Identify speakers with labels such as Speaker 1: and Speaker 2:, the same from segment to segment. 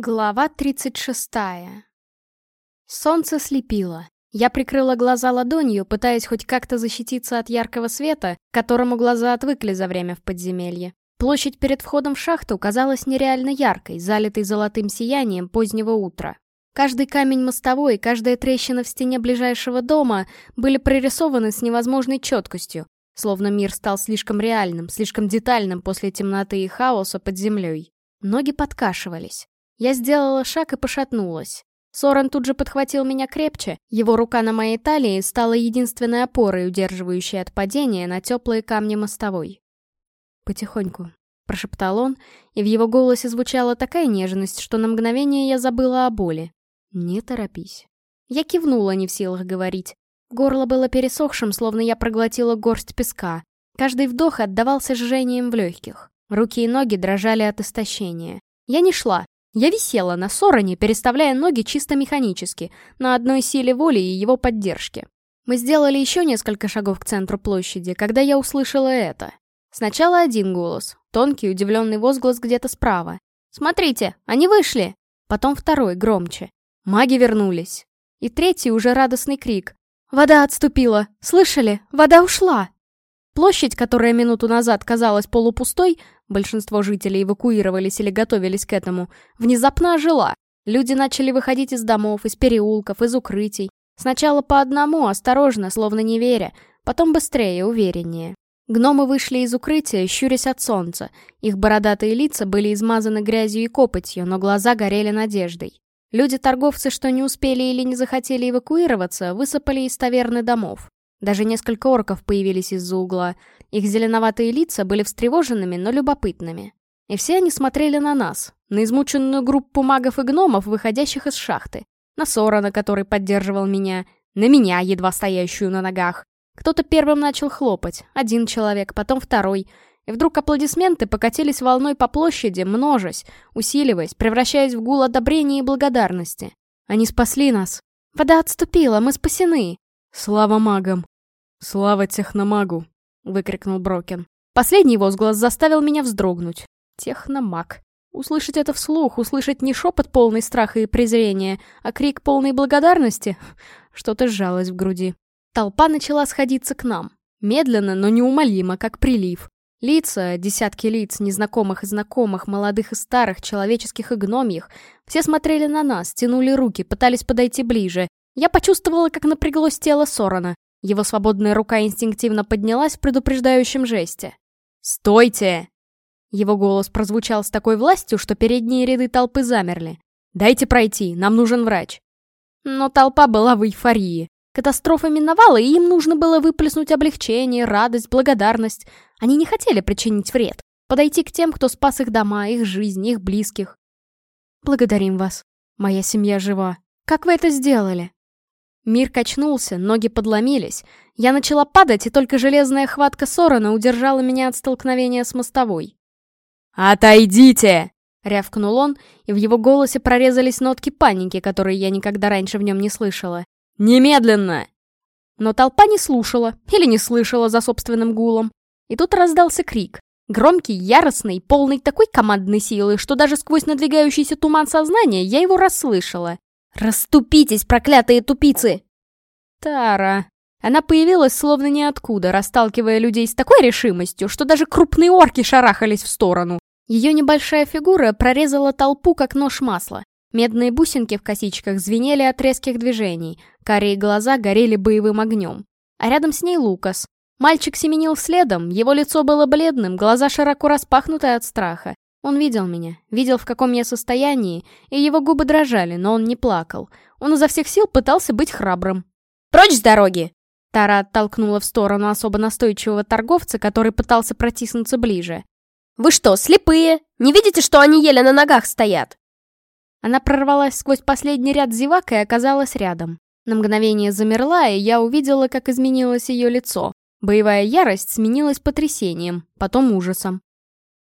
Speaker 1: Глава 36. Солнце слепило. Я прикрыла глаза ладонью, пытаясь хоть как-то защититься от яркого света, которому глаза отвыкли за время в подземелье. Площадь перед входом в шахту казалась нереально яркой, залитой золотым сиянием позднего утра. Каждый камень мостовой и каждая трещина в стене ближайшего дома были прорисованы с невозможной четкостью, словно мир стал слишком реальным, слишком детальным после темноты и хаоса под землей. Ноги подкашивались. Я сделала шаг и пошатнулась. Сорен тут же подхватил меня крепче, его рука на моей талии стала единственной опорой, удерживающей от падения на теплые камни мостовой. «Потихоньку», — прошептал он, и в его голосе звучала такая нежность, что на мгновение я забыла о боли. «Не торопись». Я кивнула, не в силах говорить. Горло было пересохшим, словно я проглотила горсть песка. Каждый вдох отдавался жжением в легких. Руки и ноги дрожали от истощения. Я не шла, я висела на Сороне, переставляя ноги чисто механически, на одной силе воли и его поддержке. Мы сделали еще несколько шагов к центру площади, когда я услышала это. Сначала один голос, тонкий, удивленный возглас где-то справа. «Смотрите, они вышли!» Потом второй, громче. Маги вернулись. И третий уже радостный крик. «Вода отступила! Слышали? Вода ушла!» Площадь, которая минуту назад казалась полупустой, большинство жителей эвакуировались или готовились к этому, внезапно ожила. Люди начали выходить из домов, из переулков, из укрытий. Сначала по одному, осторожно, словно не веря, потом быстрее, увереннее. Гномы вышли из укрытия, щурясь от солнца. Их бородатые лица были измазаны грязью и копотью, но глаза горели надеждой. Люди-торговцы, что не успели или не захотели эвакуироваться, высыпали из таверны домов. Даже несколько орков появились из-за угла. Их зеленоватые лица были встревоженными, но любопытными. И все они смотрели на нас, на измученную группу магов и гномов, выходящих из шахты, на Сорона, который поддерживал меня, на меня, едва стоящую на ногах. Кто-то первым начал хлопать, один человек, потом второй. И вдруг аплодисменты покатились волной по площади, множась, усиливаясь, превращаясь в гул одобрения и благодарности. Они спасли нас. Вода отступила, мы спасены. «Слава магам!» «Слава техномагу!» — выкрикнул Брокен. Последний возглас заставил меня вздрогнуть. Техномаг. Услышать это вслух, услышать не шепот полный страха и презрения, а крик полной благодарности, что-то сжалось в груди. Толпа начала сходиться к нам. Медленно, но неумолимо, как прилив. Лица, десятки лиц, незнакомых и знакомых, молодых и старых, человеческих и гномьих, все смотрели на нас, тянули руки, пытались подойти ближе, я почувствовала, как напряглось тело Сорона. Его свободная рука инстинктивно поднялась в предупреждающем жесте. «Стойте!» Его голос прозвучал с такой властью, что передние ряды толпы замерли. «Дайте пройти, нам нужен врач». Но толпа была в эйфории. Катастрофа миновала, и им нужно было выплеснуть облегчение, радость, благодарность. Они не хотели причинить вред. Подойти к тем, кто спас их дома, их жизнь, их близких. «Благодарим вас. Моя семья жива. Как вы это сделали?» Мир качнулся, ноги подломились. Я начала падать, и только железная хватка Сорона удержала меня от столкновения с мостовой. «Отойдите!» — рявкнул он, и в его голосе прорезались нотки паники, которые я никогда раньше в нем не слышала. «Немедленно!» Но толпа не слушала или не слышала за собственным гулом. И тут раздался крик. Громкий, яростный, полный такой командной силы, что даже сквозь надвигающийся туман сознания я его расслышала. «Раступитесь, проклятые тупицы!» Тара. Она появилась словно ниоткуда, расталкивая людей с такой решимостью, что даже крупные орки шарахались в сторону. Ее небольшая фигура прорезала толпу, как нож масла. Медные бусинки в косичках звенели от резких движений, карие глаза горели боевым огнем. А рядом с ней Лукас. Мальчик семенил следом, его лицо было бледным, глаза широко распахнуты от страха. Он видел меня, видел, в каком я состоянии, и его губы дрожали, но он не плакал. Он изо всех сил пытался быть храбрым. «Прочь с дороги!» Тара оттолкнула в сторону особо настойчивого торговца, который пытался протиснуться ближе. «Вы что, слепые? Не видите, что они еле на ногах стоят?» Она прорвалась сквозь последний ряд зевак и оказалась рядом. На мгновение замерла, и я увидела, как изменилось ее лицо. Боевая ярость сменилась потрясением, потом ужасом.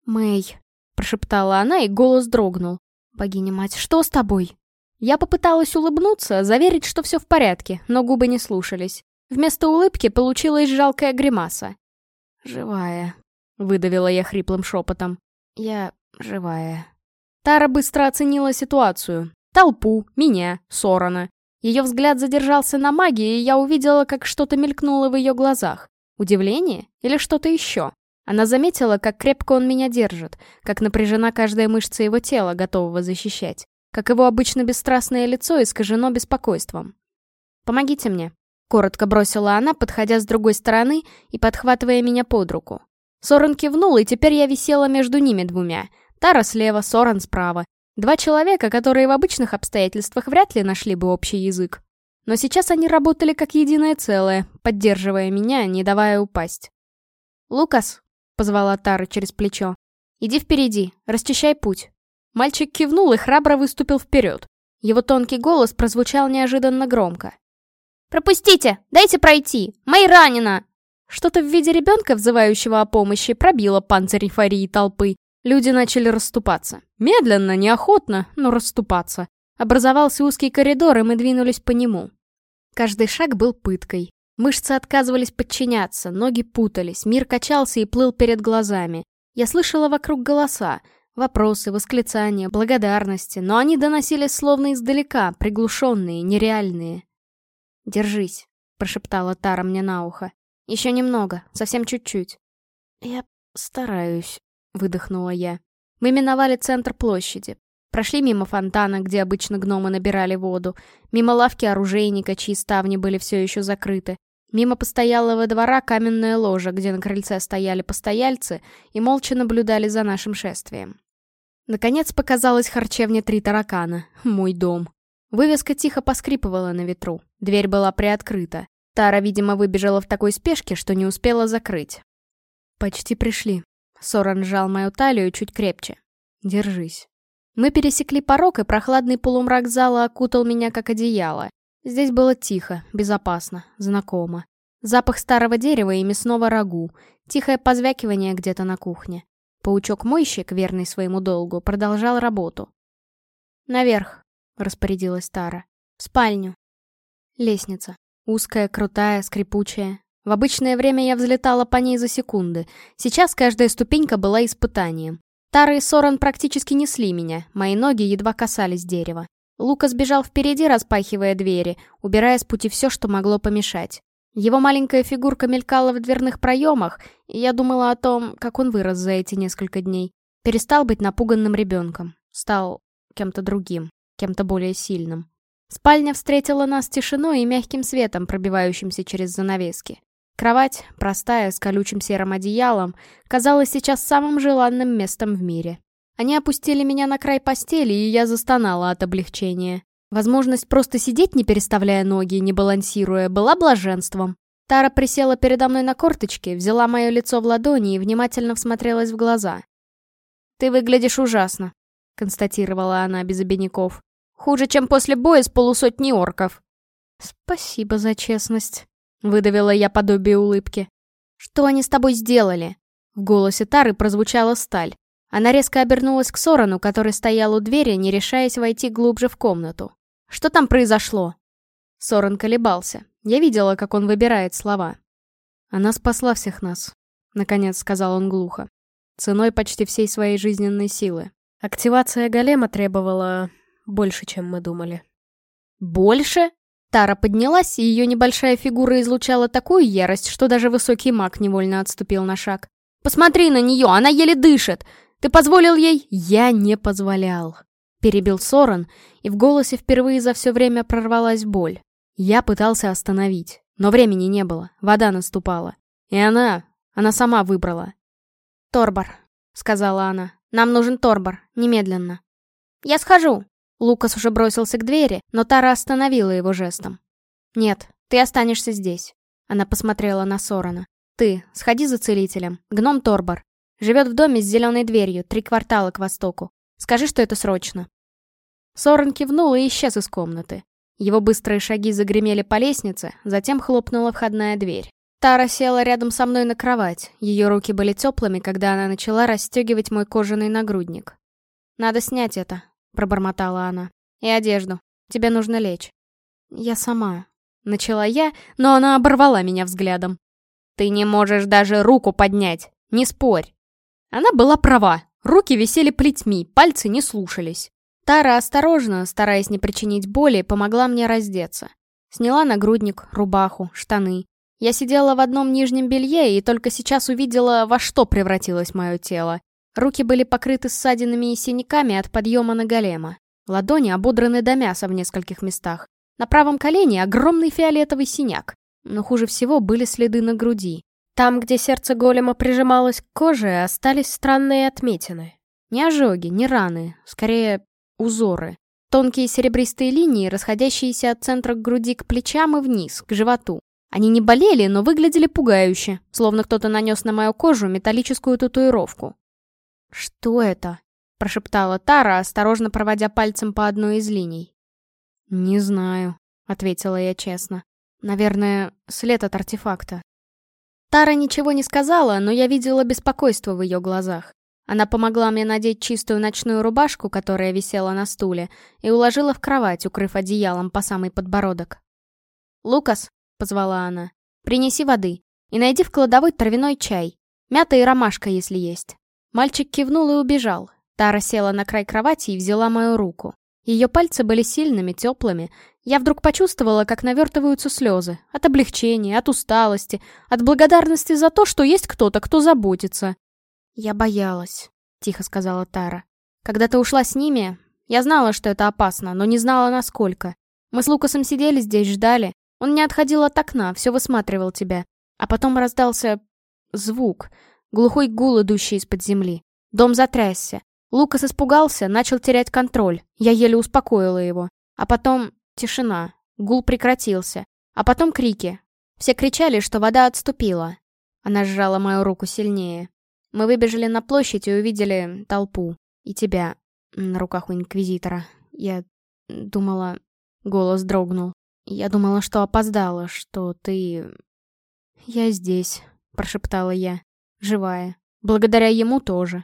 Speaker 1: «Мэй», — прошептала она, и голос дрогнул. «Богиня-мать, что с тобой?» Я попыталась улыбнуться, заверить, что все в порядке, но губы не слушались. Вместо улыбки получилась жалкая гримаса. «Живая», — выдавила я хриплым шепотом. «Я живая». Тара быстро оценила ситуацию. Толпу, меня, Сорона. Ее взгляд задержался на магии, и я увидела, как что-то мелькнуло в ее глазах. Удивление? Или что-то еще? Она заметила, как крепко он меня держит, как напряжена каждая мышца его тела, готового защищать, как его обычно бесстрастное лицо искажено беспокойством. «Помогите мне», — коротко бросила она, подходя с другой стороны и подхватывая меня под руку. Сорен кивнул, и теперь я висела между ними двумя. Тара слева, Сорен справа. Два человека, которые в обычных обстоятельствах вряд ли нашли бы общий язык. Но сейчас они работали как единое целое, поддерживая меня, не давая упасть. «Лукас», — позвала Тара через плечо, — «иди впереди, расчищай путь». Мальчик кивнул и храбро выступил вперед. Его тонкий голос прозвучал неожиданно громко. «Пропустите! Дайте пройти! Мэй ранена!» Что-то в виде ребенка, взывающего о помощи, пробило панцирь эйфории толпы. Люди начали расступаться. Медленно, неохотно, но расступаться. Образовался узкий коридор, и мы двинулись по нему. Каждый шаг был пыткой. Мышцы отказывались подчиняться, ноги путались, мир качался и плыл перед глазами. Я слышала вокруг голоса, вопросы, восклицания, благодарности, но они доносились словно издалека, приглушенные, нереальные. «Держись», — прошептала Тара мне на ухо. «Еще немного, совсем чуть-чуть». «Я стараюсь», — выдохнула я. Мы миновали центр площади. Прошли мимо фонтана, где обычно гномы набирали воду, мимо лавки оружейника, чьи ставни были все еще закрыты, мимо постоялого двора каменная ложа, где на крыльце стояли постояльцы и молча наблюдали за нашим шествием. Наконец показалась харчевня «Три таракана», мой дом. Вывеска тихо поскрипывала на ветру, дверь была приоткрыта. Тара, видимо, выбежала в такой спешке, что не успела закрыть. «Почти пришли». Соран сжал мою талию чуть крепче. «Держись». Мы пересекли порог, и прохладный полумрак зала окутал меня как одеяло. Здесь было тихо, безопасно, знакомо. Запах старого дерева и мясного рагу, тихое позвякивание где-то на кухне. Паучок-мойщик, верный своему долгу, продолжал работу. «Наверх», — распорядилась Тара. «В спальню». Лестница. Узкая, крутая, скрипучая. В обычное время я взлетала по ней за секунды. Сейчас каждая ступенька была испытанием. Тара и Соран практически несли меня, мои ноги едва касались дерева. Лука сбежал впереди, распахивая двери, убирая с пути все, что могло помешать. Его маленькая фигурка мелькала в дверных проемах, и я думала о том, как он вырос за эти несколько дней. Перестал быть напуганным ребенком. Стал кем-то другим, кем-то более сильным. Спальня встретила нас тишиной и мягким светом, пробивающимся через занавески. Кровать, простая, с колючим серым одеялом, казалась сейчас самым желанным местом в мире. Они опустили меня на край постели, и я застонала от облегчения. Возможность просто сидеть, не переставляя ноги, не балансируя, была блаженством. Тара присела передо мной на корточки, взяла мое лицо в ладони и внимательно всмотрелась в глаза. «Ты выглядишь ужасно», — констатировала она без обиняков. «Хуже, чем после боя с полусотни орков». «Спасибо за честность», Выдавила я подобие улыбки. «Что они с тобой сделали?» В голосе Тары прозвучала сталь. Она резко обернулась к Сорану, который стоял у двери, не решаясь войти глубже в комнату. «Что там произошло?» Соран колебался. Я видела, как он выбирает слова. «Она спасла всех нас», — наконец сказал он глухо. «Ценой почти всей своей жизненной силы. Активация голема требовала больше, чем мы думали». «Больше?» Тара поднялась, и ее небольшая фигура излучала такую ярость, что даже высокий маг невольно отступил на шаг. «Посмотри на нее, она еле дышит! Ты позволил ей?» «Я не позволял», — перебил Соран, и в голосе впервые за все время прорвалась боль. Я пытался остановить, но времени не было, вода наступала. И она, она сама выбрала. «Торбор», — сказала она, — «нам нужен Торбор, немедленно». «Я схожу», Лукас уже бросился к двери, но Тара остановила его жестом. «Нет, ты останешься здесь». Она посмотрела на Сорона. «Ты, сходи за целителем. Гном Торбор. Живет в доме с зеленой дверью, три квартала к востоку. Скажи, что это срочно». Сорон кивнул и исчез из комнаты. Его быстрые шаги загремели по лестнице, затем хлопнула входная дверь. Тара села рядом со мной на кровать. Ее руки были теплыми, когда она начала расстегивать мой кожаный нагрудник. «Надо снять это», — пробормотала она. «И одежду. Тебе нужно лечь». «Я сама». Начала я, но она оборвала меня взглядом. «Ты не можешь даже руку поднять. Не спорь». Она была права. Руки висели плетьми, пальцы не слушались. Тара осторожно, стараясь не причинить боли, помогла мне раздеться. Сняла нагрудник, рубаху, штаны. Я сидела в одном нижнем белье и только сейчас увидела, во что превратилось мое тело. Руки были покрыты ссадинами и синяками от подъема на голема. Ладони ободраны до мяса в нескольких местах. На правом колене огромный фиолетовый синяк. Но хуже всего были следы на груди. Там, где сердце голема прижималось к коже, остались странные отметины. Не ожоги, не раны, скорее узоры. Тонкие серебристые линии, расходящиеся от центра груди к плечам и вниз, к животу. Они не болели, но выглядели пугающе, словно кто-то нанес на мою кожу металлическую татуировку. «Что это?» — прошептала Тара, осторожно проводя пальцем по одной из линий. «Не знаю», — ответила я честно. «Наверное, след от артефакта». Тара ничего не сказала, но я видела беспокойство в ее глазах. Она помогла мне надеть чистую ночную рубашку, которая висела на стуле, и уложила в кровать, укрыв одеялом по самый подбородок. «Лукас», — позвала она, — «принеси воды и найди в кладовой травяной чай. Мята и ромашка, если есть». Мальчик кивнул и убежал. Тара села на край кровати и взяла мою руку. Ее пальцы были сильными, теплыми. Я вдруг почувствовала, как навертываются слезы. От облегчения, от усталости, от благодарности за то, что есть кто-то, кто заботится. «Я боялась», — тихо сказала Тара. «Когда ты ушла с ними, я знала, что это опасно, но не знала, насколько. Мы с Лукасом сидели здесь, ждали. Он не отходил от окна, все высматривал тебя. А потом раздался... звук. Глухой гул, идущий из-под земли. Дом затрясся. Лукас испугался, начал терять контроль. Я еле успокоила его. А потом... тишина. Гул прекратился. А потом крики. Все кричали, что вода отступила. Она сжала мою руку сильнее. Мы выбежали на площадь и увидели толпу. И тебя на руках у Инквизитора. Я думала... Голос дрогнул. Я думала, что опоздала, что ты... «Я здесь», — прошептала я. «Живая. Благодаря ему тоже».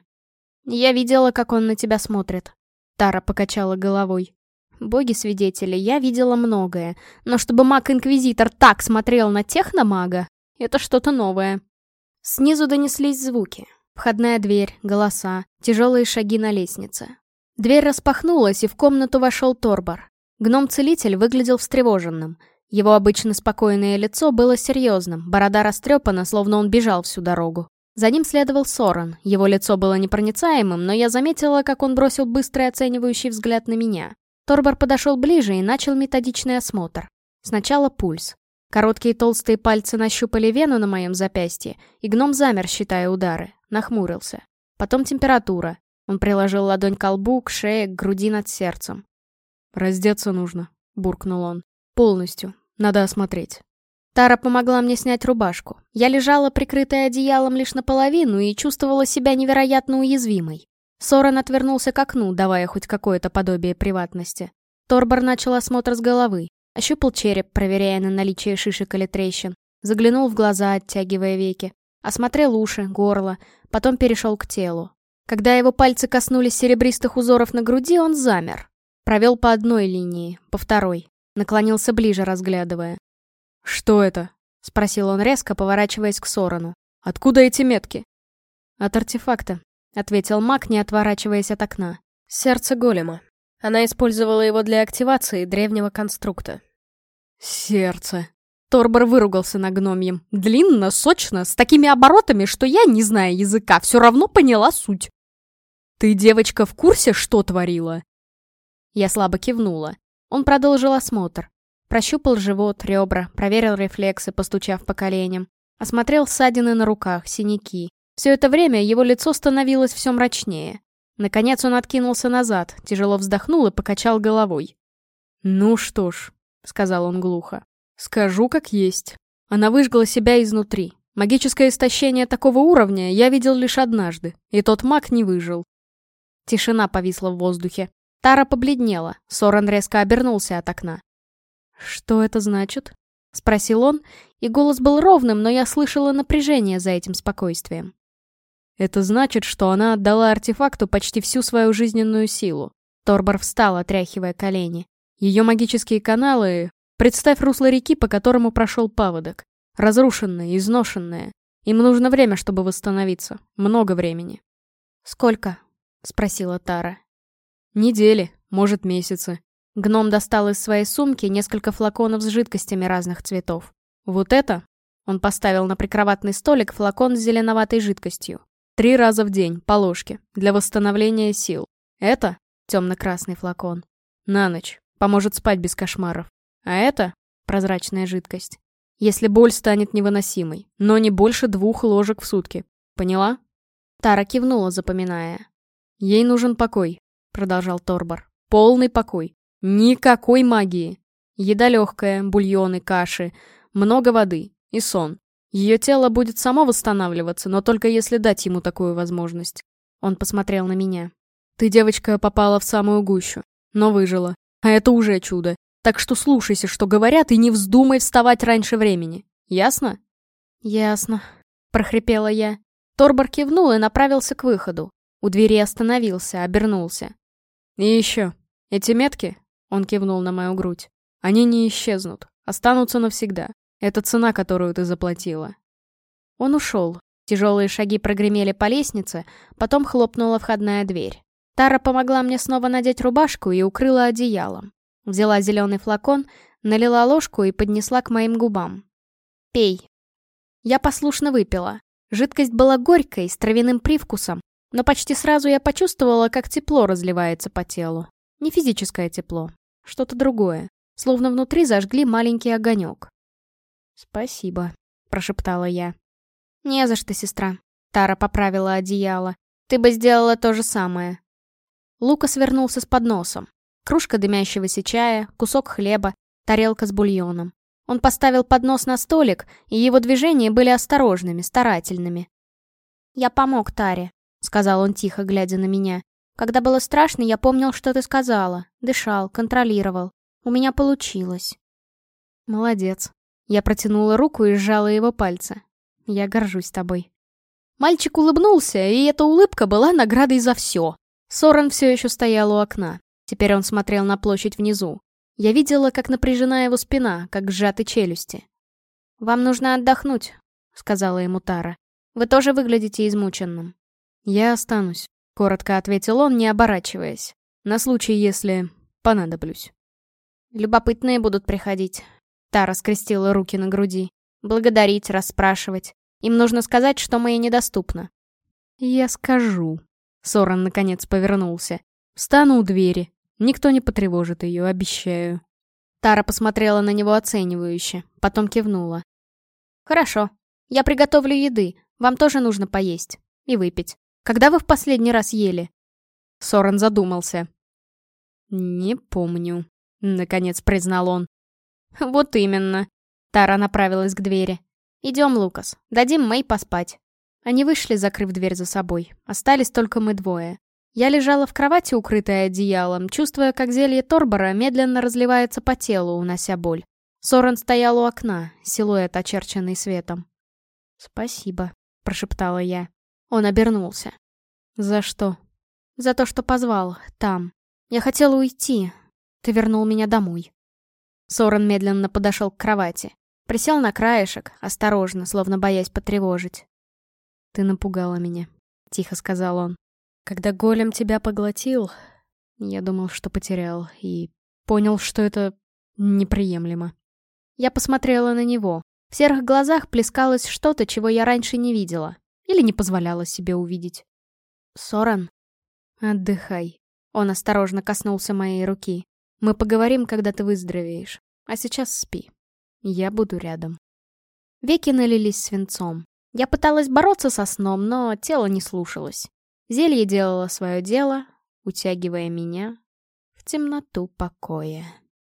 Speaker 1: «Я видела, как он на тебя смотрит». Тара покачала головой. «Боги-свидетели, я видела многое, но чтобы маг-инквизитор так смотрел на техномага, это что-то новое». Снизу донеслись звуки. Входная дверь, голоса, тяжелые шаги на лестнице. Дверь распахнулась, и в комнату вошел Торбар. Гном-целитель выглядел встревоженным. Его обычно спокойное лицо было серьезным, борода растрепана, словно он бежал всю дорогу. За ним следовал Соран. Его лицо было непроницаемым, но я заметила, как он бросил быстрый оценивающий взгляд на меня. Торбар подошел ближе и начал методичный осмотр. Сначала пульс. Короткие толстые пальцы нащупали вену на моем запястье, и гном замер, считая удары. Нахмурился. Потом температура. Он приложил ладонь к лбу, к шее, к груди над сердцем. «Раздеться нужно», — буркнул он. «Полностью. Надо осмотреть». Тара помогла мне снять рубашку. Я лежала, прикрытая одеялом лишь наполовину, и чувствовала себя невероятно уязвимой. Соран отвернулся к окну, давая хоть какое-то подобие приватности. Торбор начал осмотр с головы. Ощупал череп, проверяя на наличие шишек или трещин. Заглянул в глаза, оттягивая веки. Осмотрел уши, горло, потом перешел к телу. Когда его пальцы коснулись серебристых узоров на груди, он замер. Провел по одной линии, по второй. Наклонился ближе, разглядывая. «Что это?» — спросил он резко, поворачиваясь к Сорону. «Откуда эти метки?» «От артефакта», — ответил маг, не отворачиваясь от окна. «Сердце голема. Она использовала его для активации древнего конструкта». «Сердце», Торбор выругался на гномьем. Длинно, сочно, с такими оборотами, что я, не зная языка, все равно поняла суть. «Ты, девочка, в курсе, что творила?» Я слабо кивнула. Он продолжил осмотр. Прощупал живот, ребра, проверил рефлексы, постучав по коленям. Осмотрел ссадины на руках, синяки. Все это время его лицо становилось все мрачнее. Наконец он откинулся назад, тяжело вздохнул и покачал головой. «Ну что ж», — сказал он глухо, Скажу как есть. Она выжгла себя изнутри. Магическое истощение такого уровня я видел лишь однажды, и тот маг не выжил. Тишина повисла в воздухе. Тара побледнела, Соран резко обернулся от окна. «Что это значит?» — спросил он, и голос был ровным, но я слышала напряжение за этим спокойствием. «Это значит, что она отдала артефакту почти всю свою жизненную силу». Торбор встал, отряхивая колени. Ее магические каналы Представь русло реки, по которому прошел паводок. Разрушенное, изношенное. Им нужно время, чтобы восстановиться. Много времени. «Сколько?» — спросила Тара.
Speaker 2: «Недели, может, месяцы».
Speaker 1: Гном достал из своей сумки несколько флаконов с жидкостями разных цветов.
Speaker 2: «Вот это?»
Speaker 1: Он поставил на прикроватный столик флакон с зеленоватой жидкостью.
Speaker 2: «Три раза в день, по ложке, для восстановления сил. Это?» — темно-красный флакон. «На ночь. Поможет спать без кошмаров. А это?» — прозрачная жидкость. «Если боль станет невыносимой, но не больше двух ложек в сутки. Поняла?»
Speaker 1: Тара кивнула, запоминая.
Speaker 2: «Ей нужен покой», — продолжал Торбор. «Полный покой. Никакой магии. Еда легкая, бульоны, каши, много воды и сон. Ее тело будет само восстанавливаться, но только если дать ему такую возможность. Он посмотрел на меня. Ты, девочка, попала в самую гущу, но выжила. А это уже чудо. Так что слушайся, что говорят, и не вздумай вставать раньше времени. Ясно?
Speaker 1: Ясно, прохрипела я. Торбор кивнул и направился к выходу. У двери остановился, обернулся.
Speaker 2: И еще. Эти метки, он кивнул на мою грудь. Они не исчезнут, останутся навсегда. Это цена, которую ты заплатила.
Speaker 1: Он ушел. Тяжелые шаги прогремели по лестнице, потом хлопнула входная дверь. Тара помогла мне снова надеть рубашку и укрыла одеялом. Взяла зеленый флакон, налила ложку и поднесла к моим губам. «Пей». Я послушно выпила. Жидкость была горькой, с травяным привкусом, но почти сразу я почувствовала, как тепло разливается по телу. Не физическое тепло, что-то другое. Словно внутри зажгли маленький огонек.
Speaker 2: «Спасибо», — прошептала я.
Speaker 1: «Не за что, сестра». Тара поправила одеяло. «Ты бы сделала то же самое». Лука свернулся с подносом. Кружка дымящегося чая, кусок хлеба, тарелка с бульоном. Он поставил поднос на столик, и его движения были осторожными, старательными. «Я помог Таре», — сказал он тихо, глядя на меня. Когда было страшно, я помнил, что ты сказала. Дышал, контролировал. У меня получилось.
Speaker 2: Молодец. Я протянула руку и сжала его пальцы. Я горжусь тобой. Мальчик улыбнулся, и эта улыбка была наградой за все. Сорен все еще стоял у окна. Теперь он смотрел на площадь внизу. Я видела, как напряжена его спина, как сжаты челюсти.
Speaker 1: «Вам нужно отдохнуть», — сказала ему Тара. «Вы тоже выглядите измученным».
Speaker 2: «Я останусь», Коротко ответил он, не оборачиваясь. На случай, если понадоблюсь.
Speaker 1: Любопытные будут приходить. Тара скрестила руки на груди. Благодарить, расспрашивать. Им нужно сказать, что мы ей недоступны.
Speaker 2: Я скажу. Соран наконец повернулся. Встану у двери. Никто не потревожит ее, обещаю.
Speaker 1: Тара посмотрела на него оценивающе, потом кивнула. «Хорошо. Я приготовлю еды. Вам тоже нужно поесть. И выпить. Когда вы в последний раз ели?»
Speaker 2: Сорен задумался. «Не помню», — наконец признал он.
Speaker 1: «Вот именно». Тара направилась к двери. «Идем, Лукас, дадим Мэй поспать». Они вышли, закрыв дверь за собой. Остались только мы двое. Я лежала в кровати, укрытая одеялом, чувствуя, как зелье Торбора медленно разливается по телу, унося боль. Сорен стоял у окна, силуэт, очерченный светом.
Speaker 2: «Спасибо», — прошептала я.
Speaker 1: Он обернулся.
Speaker 2: «За что?»
Speaker 1: «За то, что позвал. Там. Я хотела уйти. Ты вернул меня домой». Сорен медленно подошел к кровати. Присел на краешек, осторожно, словно боясь потревожить.
Speaker 2: «Ты напугала меня», — тихо сказал он. «Когда голем тебя поглотил, я думал, что потерял, и понял, что это неприемлемо».
Speaker 1: Я посмотрела на него. В серых глазах плескалось что-то, чего я раньше не видела. Или не позволяла себе увидеть. «Соран?»
Speaker 2: «Отдыхай».
Speaker 1: Он осторожно коснулся моей руки. «Мы поговорим, когда ты выздоровеешь. А сейчас спи. Я буду рядом». Веки налились свинцом. Я пыталась бороться со сном, но тело не слушалось. Зелье делало свое дело, утягивая меня в темноту покоя.